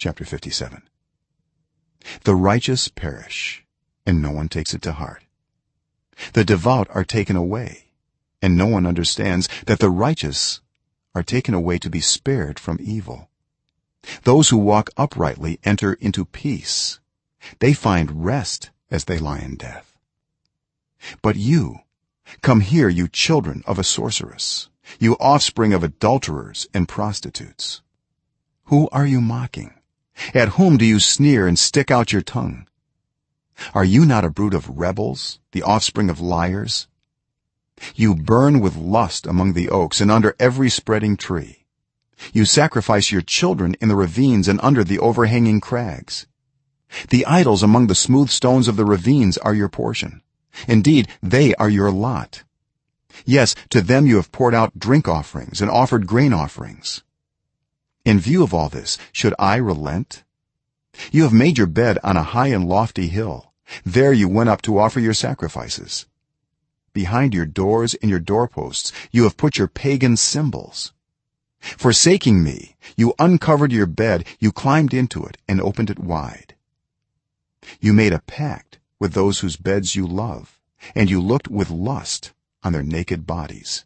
chapter 57 the righteous perish and no one takes it to heart. The devout are taken away and no one understands that the righteous are taken away to be spared from evil. Those who walk uprightly enter into peace. They find rest as they lie in death. But you come here you children of a sorceress you offspring of adulterers and prostitutes. Who are you mocking at whom do you sneer and stick out your tongue? Are you not a brood of rebels the offspring of liars? You burn with lust among the oaks and under every spreading tree. You sacrifice your children in the ravines and under the overhanging crags. The idols among the smooth stones of the ravines are your portion. Indeed they are your lot. Yes to them you have poured out drink offerings and offered grain offerings in view of all this should i relent? You have made your bed on a high and lofty hill. There you went up to offer your sacrifices. Behind your doors and your doorposts you have put your pagan symbols. Forsaking me you uncovered your bed you climbed into it and opened it wide. You made a pact with those whose beds you love and you looked with lust on their naked bodies.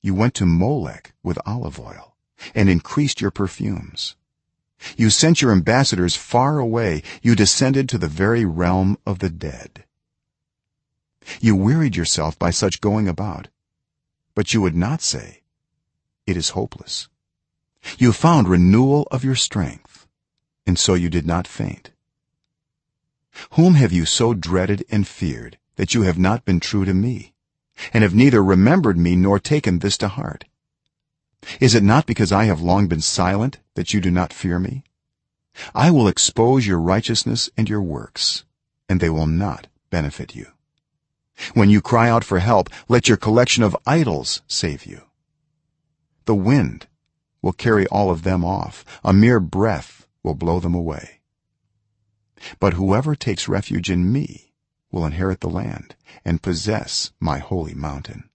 You went to Molek with olive oil and increased your perfumes. You sent your ambassadors far away. You descended to the very realm of the dead. You wearied yourself by such going about but you would not say it is hopeless. You found renewal of your strength and so you did not faint. Whom have you so dreaded and feared that you have not been true to me and have neither remembered me nor taken this to heart is it not because i have long been silent that you do not fear me? I will expose your righteousness and your works and they will not benefit you. When you cry out for help let your collection of idols save you. The wind will carry all of them off. A mere breath will blow them away. But whoever takes refuge in me will inherit the land and possess my holy mountain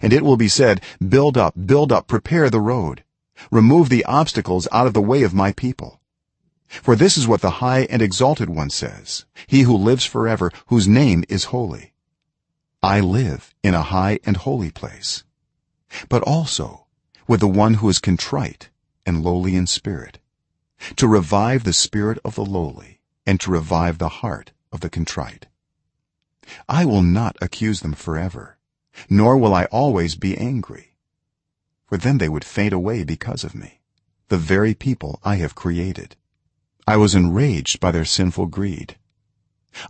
and it will be said build up build up prepare the road. Remove the obstacles out of the way of my people. For this is what the high and exalted one says he who lives forever whose name is holy. I live in a high and holy place but also with the one who is contrite and lowly in spirit to revive the spirit of the lowly and to revive the heart of the contrite. I will not accuse them forever nor will i always be angry for then they would faint away because of me the very people i have created. I was enraged by their sinful greed.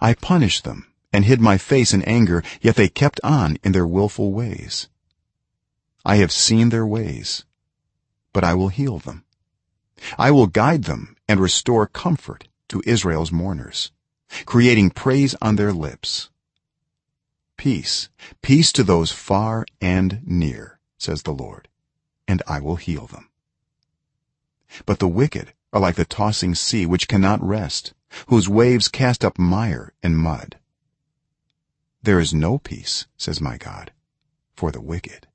I punished them and hid my face in anger yet they kept on in their wilful ways. I have seen their ways but i will heal them. I will guide them and restore comfort to israel's mourners creating praise on their lips peace. Peace to those far and near says the lord and i will heal them. But the wicked are like the tossing sea which cannot rest whose waves cast up mire and mud. There is no peace says my god for the wicked